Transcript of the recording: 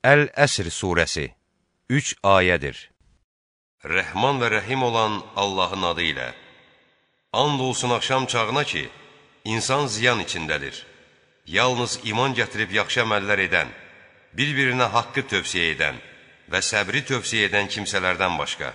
Əl-Əsr surəsi 3 ayədir. Rəhman və Rəhim olan Allahın adı ilə And olsun axşam çağına ki, insan ziyan içindədir. Yalnız iman gətirib yaxşı əməllər edən, bir-birinə haqqı tövsiyə edən və səbri tövsiyə edən kimsələrdən başqa.